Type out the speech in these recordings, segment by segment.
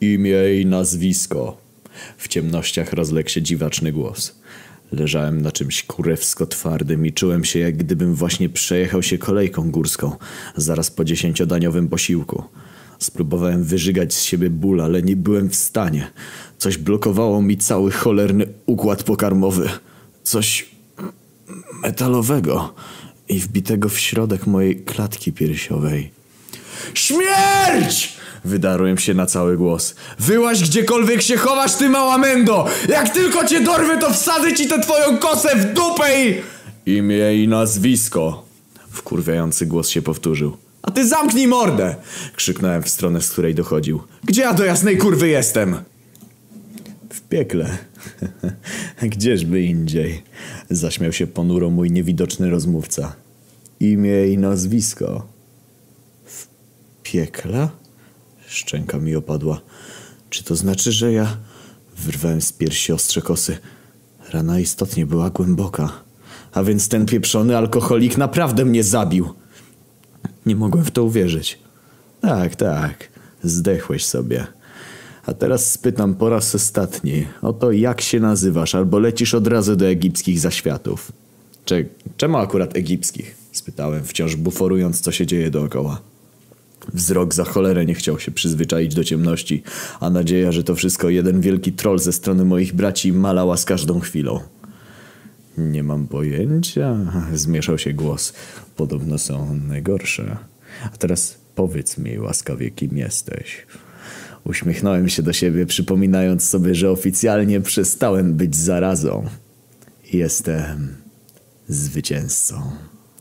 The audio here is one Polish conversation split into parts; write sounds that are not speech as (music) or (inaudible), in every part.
Imię i nazwisko. W ciemnościach rozległ się dziwaczny głos. Leżałem na czymś kurewsko twardym i czułem się, jak gdybym właśnie przejechał się kolejką górską, zaraz po dziesięciodaniowym posiłku. Spróbowałem wyżygać z siebie ból, ale nie byłem w stanie. Coś blokowało mi cały cholerny układ pokarmowy. Coś metalowego i wbitego w środek mojej klatki piersiowej. Śmierć! Wydarłem się na cały głos. Wyłaź gdziekolwiek się chowasz, ty mała mendo! Jak tylko cię dorwę, to wsadzę ci tę twoją kosę w dupę i... Imię i nazwisko. Wkurwiający głos się powtórzył. A ty zamknij mordę! Krzyknąłem w stronę, z której dochodził. Gdzie ja do jasnej kurwy jestem? W piekle. (laughs) Gdzieżby indziej? Zaśmiał się ponuro mój niewidoczny rozmówca. Imię i nazwisko. W piekle? Szczęka mi opadła. Czy to znaczy, że ja... Wyrwałem z piersi ostrze kosy. Rana istotnie była głęboka. A więc ten pieprzony alkoholik naprawdę mnie zabił. Nie mogłem w to uwierzyć. Tak, tak. Zdechłeś sobie. A teraz spytam po raz ostatni o to, jak się nazywasz, albo lecisz od razu do egipskich zaświatów. Cze czemu akurat egipskich? Spytałem, wciąż buforując, co się dzieje dookoła. Wzrok za cholerę nie chciał się przyzwyczaić do ciemności, a nadzieja, że to wszystko jeden wielki troll ze strony moich braci malała z każdą chwilą. Nie mam pojęcia, zmieszał się głos. Podobno są najgorsze. A teraz powiedz mi łaskawie, kim jesteś. Uśmiechnąłem się do siebie, przypominając sobie, że oficjalnie przestałem być zarazą. Jestem zwycięzcą.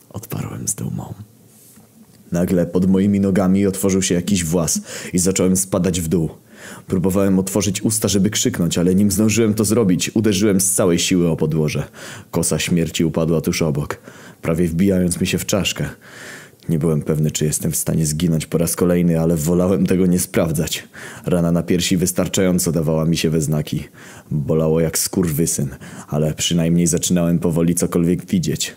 Odparłem z dumą. Nagle pod moimi nogami otworzył się jakiś włas i zacząłem spadać w dół. Próbowałem otworzyć usta, żeby krzyknąć, ale nim zdążyłem to zrobić, uderzyłem z całej siły o podłoże. Kosa śmierci upadła tuż obok, prawie wbijając mi się w czaszkę. Nie byłem pewny, czy jestem w stanie zginąć po raz kolejny, ale wolałem tego nie sprawdzać. Rana na piersi wystarczająco dawała mi się we znaki. Bolało jak skurwysyn, ale przynajmniej zaczynałem powoli cokolwiek widzieć.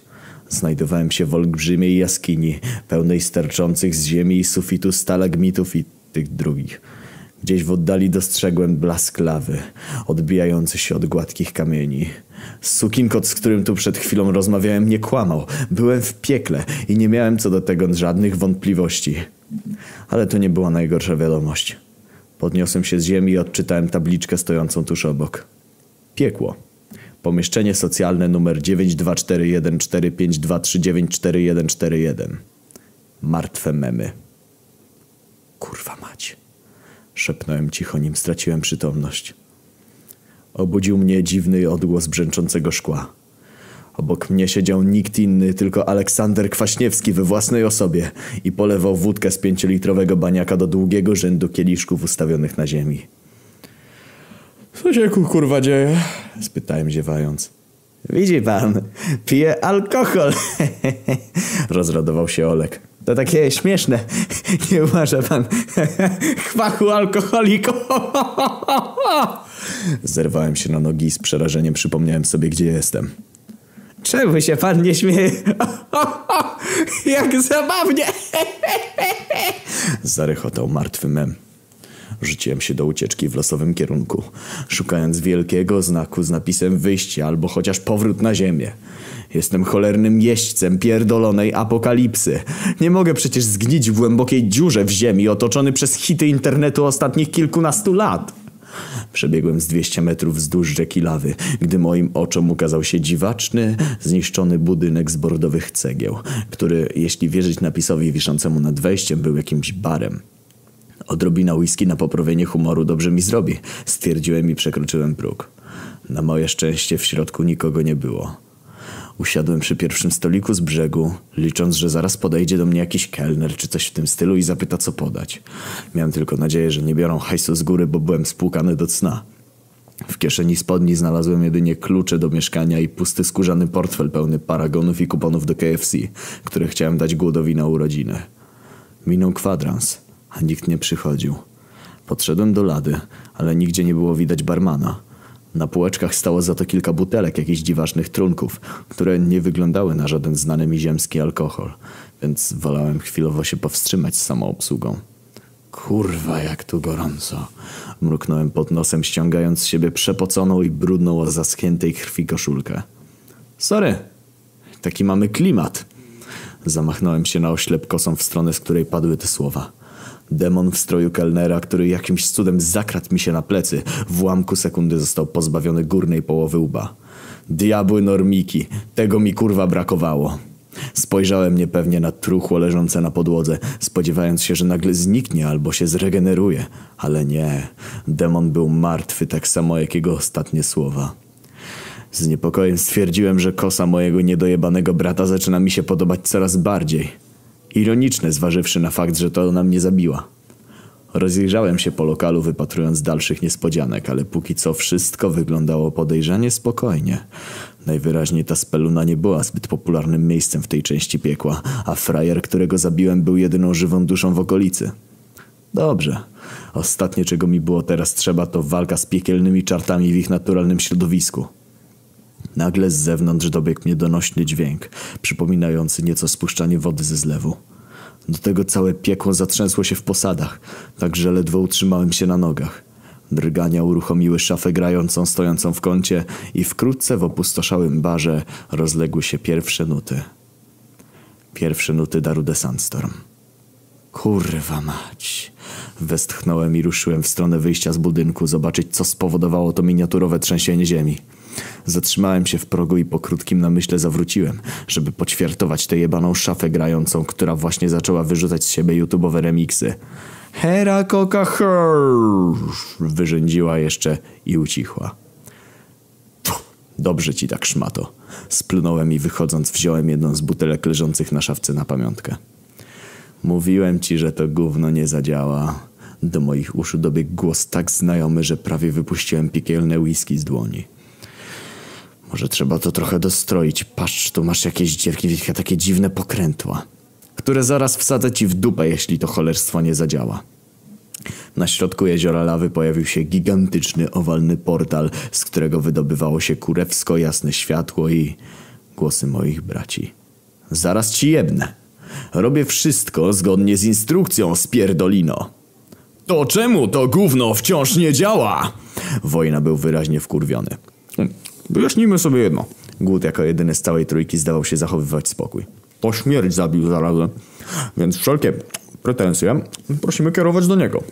Znajdowałem się w olbrzymiej jaskini, pełnej sterczących z ziemi i sufitu stalagmitów i tych drugich. Gdzieś w oddali dostrzegłem blask lawy, odbijający się od gładkich kamieni. Sukinkot, z którym tu przed chwilą rozmawiałem, nie kłamał. Byłem w piekle i nie miałem co do tego żadnych wątpliwości. Ale to nie była najgorsza wiadomość. Podniosłem się z ziemi i odczytałem tabliczkę stojącą tuż obok. Piekło. Pomieszczenie socjalne numer 92414523944141. Martwe memy. Kurwa mać. Szepnąłem cicho, nim straciłem przytomność. Obudził mnie dziwny odgłos brzęczącego szkła. Obok mnie siedział nikt inny, tylko Aleksander Kwaśniewski we własnej osobie i polewał wódkę z pięciolitrowego baniaka do długiego rzędu kieliszków ustawionych na ziemi. Co się ku kurwa dzieje? Spytałem ziewając. Widzi pan, pije alkohol. (laughs) Rozradował się Olek. To takie śmieszne. Nie uważa pan chwachu alkoholiku. (laughs) Zerwałem się na nogi i z przerażeniem przypomniałem sobie, gdzie jestem. Czemu się pan nie śmieje? (laughs) Jak zabawnie! Zarechotał martwy mem. Rzuciłem się do ucieczki w losowym kierunku, szukając wielkiego znaku z napisem wyjście albo chociaż powrót na ziemię. Jestem cholernym jeźdźcem pierdolonej apokalipsy. Nie mogę przecież zgnić w głębokiej dziurze w ziemi otoczony przez hity internetu ostatnich kilkunastu lat. Przebiegłem z 200 metrów wzdłuż rzeki lawy, gdy moim oczom ukazał się dziwaczny, zniszczony budynek z bordowych cegieł, który, jeśli wierzyć napisowi wiszącemu nad wejściem, był jakimś barem. Odrobina whisky na poprawienie humoru dobrze mi zrobi, stwierdziłem i przekroczyłem próg. Na moje szczęście w środku nikogo nie było. Usiadłem przy pierwszym stoliku z brzegu, licząc, że zaraz podejdzie do mnie jakiś kelner czy coś w tym stylu i zapyta co podać. Miałem tylko nadzieję, że nie biorą hajsu z góry, bo byłem spłukany do cna. W kieszeni spodni znalazłem jedynie klucze do mieszkania i pusty skórzany portfel pełny paragonów i kuponów do KFC, które chciałem dać głodowi na urodziny. Minął kwadrans, a nikt nie przychodził. Podszedłem do lady, ale nigdzie nie było widać barmana. Na półeczkach stało za to kilka butelek jakichś dziwacznych trunków, które nie wyglądały na żaden znany mi ziemski alkohol, więc wolałem chwilowo się powstrzymać z samą obsługą. Kurwa, jak tu gorąco. Mruknąłem pod nosem, ściągając z siebie przepoconą i brudną o zaschniętej krwi koszulkę. Sorry, taki mamy klimat. Zamachnąłem się na oślep kosą w stronę, z której padły te słowa. Demon w stroju kelnera, który jakimś cudem zakradł mi się na plecy, w ułamku sekundy został pozbawiony górnej połowy łba. Diabły normiki, tego mi kurwa brakowało. Spojrzałem niepewnie na truchło leżące na podłodze, spodziewając się, że nagle zniknie albo się zregeneruje. Ale nie, demon był martwy tak samo jak jego ostatnie słowa. Z niepokojem stwierdziłem, że kosa mojego niedojebanego brata zaczyna mi się podobać coraz bardziej. Ironiczne, zważywszy na fakt, że to ona mnie zabiła. Rozejrzałem się po lokalu, wypatrując dalszych niespodzianek, ale póki co wszystko wyglądało podejrzanie spokojnie. Najwyraźniej ta speluna nie była zbyt popularnym miejscem w tej części piekła, a frajer, którego zabiłem, był jedyną żywą duszą w okolicy. Dobrze. Ostatnie, czego mi było teraz trzeba, to walka z piekielnymi czartami w ich naturalnym środowisku. Nagle z zewnątrz dobiegł mnie donośny dźwięk, przypominający nieco spuszczanie wody ze zlewu. Do tego całe piekło zatrzęsło się w posadach, tak że ledwo utrzymałem się na nogach. Drgania uruchomiły szafę grającą stojącą w kącie i wkrótce w opustoszałym barze rozległy się pierwsze nuty. Pierwsze nuty Daru de Sandstorm. Kurwa mać. Westchnąłem i ruszyłem w stronę wyjścia z budynku, zobaczyć co spowodowało to miniaturowe trzęsienie ziemi. Zatrzymałem się w progu i po krótkim namyśle zawróciłem, żeby poćwiartować tę jebaną szafę grającą, która właśnie zaczęła wyrzucać z siebie YouTube'owe remiksy. Hera coca wyrzędziła jeszcze i ucichła. Dobrze ci tak szmato. Splunąłem i wychodząc wziąłem jedną z butelek leżących na szafce na pamiątkę. Mówiłem ci, że to gówno nie zadziała. Do moich uszu dobiegł głos tak znajomy, że prawie wypuściłem piekielne whisky z dłoni. Może trzeba to trochę dostroić. Patrz, tu masz jakieś dziewki, takie dziwne pokrętła, które zaraz wsadzę ci w dupę, jeśli to cholerstwo nie zadziała. Na środku jeziora lawy pojawił się gigantyczny, owalny portal, z którego wydobywało się kurewsko jasne światło i głosy moich braci. Zaraz ci jebnę. Robię wszystko zgodnie z instrukcją, spierdolino. To czemu to gówno wciąż nie działa? Wojna był wyraźnie wkurwiony. Wyjaśnijmy sobie jedno. Głód jako jedyny z całej trójki zdawał się zachowywać spokój. To śmierć zabił zarazem, więc wszelkie pretensje prosimy kierować do niego.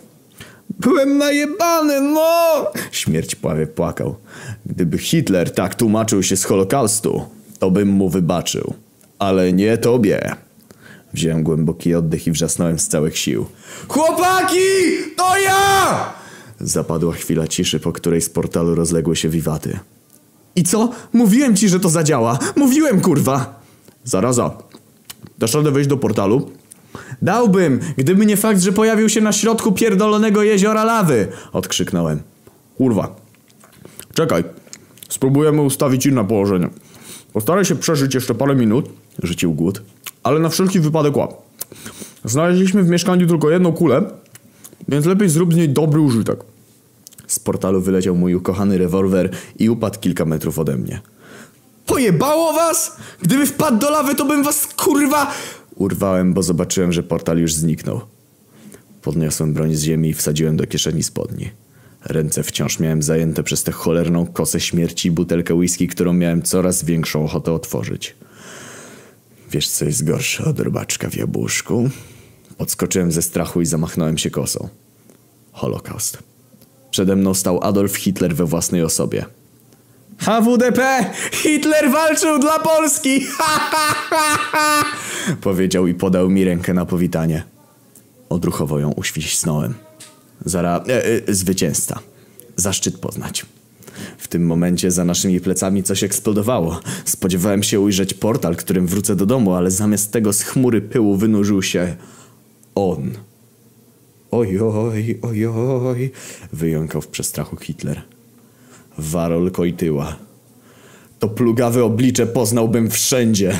Byłem najebany, no! Śmierć prawie płakał. Gdyby Hitler tak tłumaczył się z Holokaustu, to bym mu wybaczył. Ale nie tobie. Wziąłem głęboki oddech i wrzasnąłem z całych sił. Chłopaki! To ja! Zapadła chwila ciszy, po której z portalu rozległy się wiwaty. I co? Mówiłem ci, że to zadziała. Mówiłem, kurwa. Zaraza. Dasz radę wejść do portalu? Dałbym, gdyby nie fakt, że pojawił się na środku pierdolonego jeziora lawy. Odkrzyknąłem. Kurwa. Czekaj. Spróbujemy ustawić inne położenie. Postaraj się przeżyć jeszcze parę minut. Rzucił głód. Ale na wszelki wypadek łap. Znaleźliśmy w mieszkaniu tylko jedną kulę, więc lepiej zrób z niej dobry użytek. Z portalu wyleciał mój ukochany rewolwer i upadł kilka metrów ode mnie. Pojebało was? Gdyby wpadł do lawy, to bym was kurwa... Urwałem, bo zobaczyłem, że portal już zniknął. Podniosłem broń z ziemi i wsadziłem do kieszeni spodni. Ręce wciąż miałem zajęte przez tę cholerną kosę śmierci i butelkę whisky, którą miałem coraz większą ochotę otworzyć. Wiesz, co jest gorsze od robaczka w jabłuszku? Podskoczyłem ze strachu i zamachnąłem się kosą. Holokaust. Przede mną stał Adolf Hitler we własnej osobie. HWDP! Hitler walczył dla Polski! (laughs) Ha, ha, ha, ha! Powiedział i podał mi rękę na powitanie. Odruchowo ją uświsnąłem. Zara... E, e, zwycięzca. Zaszczyt poznać. W tym momencie za naszymi plecami coś eksplodowało. Spodziewałem się ujrzeć portal, którym wrócę do domu, ale zamiast tego z chmury pyłu wynurzył się on. Ojoj, ojoj, wyjąkał w przestrachu Hitler. Warol Kojtyła. To plugawe oblicze poznałbym wszędzie.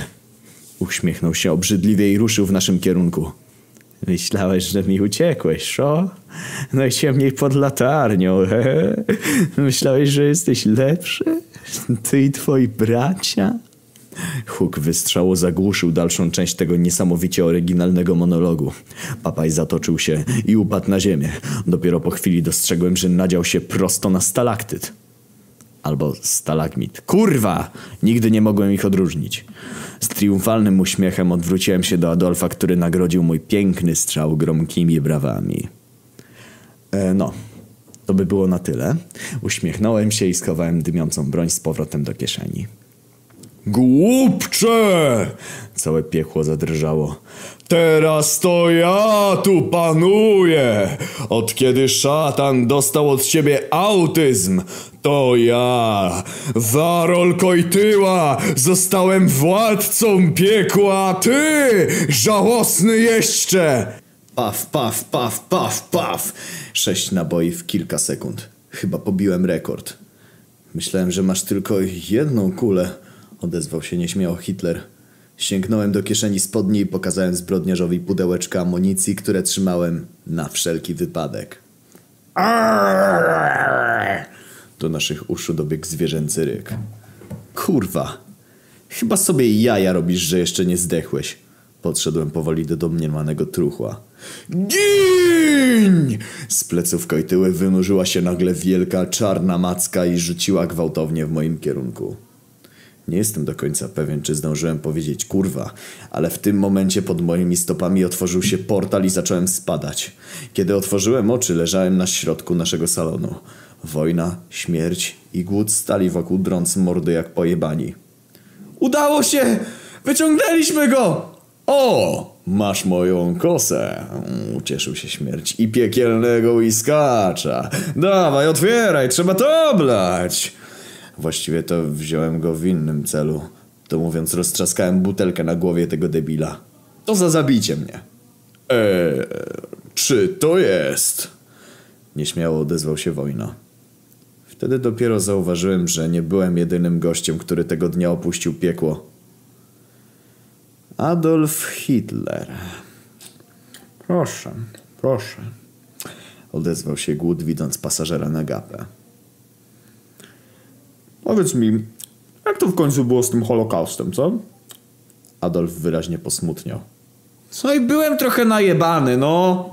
Uśmiechnął się obrzydliwie i ruszył w naszym kierunku. Myślałeś, że mi uciekłeś, co? Najciemniej pod latarnią, he? Myślałeś, że jesteś lepszy? Ty i twoi bracia? Huk wystrzału zagłuszył dalszą część tego niesamowicie oryginalnego monologu. Papaj zatoczył się i upadł na ziemię. Dopiero po chwili dostrzegłem, że nadział się prosto na stalaktyt. Albo stalagmit. Kurwa! Nigdy nie mogłem ich odróżnić. Z triumfalnym uśmiechem odwróciłem się do Adolfa, który nagrodził mój piękny strzał gromkimi brawami. E, no, to by było na tyle. Uśmiechnąłem się i schowałem dymiącą broń z powrotem do kieszeni. Głupcze! Całe piekło zadrżało. Teraz to ja tu panuję! Od kiedy szatan dostał od ciebie autyzm, to ja, Warol Kojtyła, zostałem władcą piekła, ty, żałosny jeźdźcze! Paf, paf, paf, paf, paf. Sześć naboi w kilka sekund. Chyba pobiłem rekord. Myślałem, że masz tylko jedną kulę. Odezwał się nieśmiało Hitler. Sięgnąłem do kieszeni spodni i pokazałem zbrodniarzowi pudełeczka amunicji, które trzymałem na wszelki wypadek. Do naszych uszu dobiegł zwierzęcy ryk. Kurwa. Chyba sobie jaja robisz, że jeszcze nie zdechłeś. Podszedłem powoli do domniemanego truchła. Giń! Z pleców Kojtyły wynurzyła się nagle wielka czarna macka i rzuciła gwałtownie w moim kierunku. Nie jestem do końca pewien, czy zdążyłem powiedzieć kurwa, ale w tym momencie pod moimi stopami otworzył się portal i zacząłem spadać. Kiedy otworzyłem oczy, leżałem na środku naszego salonu. Wojna, śmierć i głód stali wokół drąc mordy jak pojebani. Udało się! Wyciągnęliśmy go! O! Masz moją kosę! Ucieszył się śmierć. I piekielnego łyskacza. Dawaj, otwieraj, trzeba to oblać! Właściwie to wziąłem go w innym celu. To mówiąc, roztrzaskałem butelkę na głowie tego debila. To za zabicie mnie. Eee, czy to jest? Nieśmiało odezwał się wojna. Wtedy dopiero zauważyłem, że nie byłem jedynym gościem, który tego dnia opuścił piekło. Adolf Hitler. Proszę, proszę. Odezwał się głód, widząc pasażera na gapę. Powiedz mi, jak to w końcu było z tym Holokaustem, co? Adolf wyraźnie posmutniał. Co i byłem trochę najebany, no.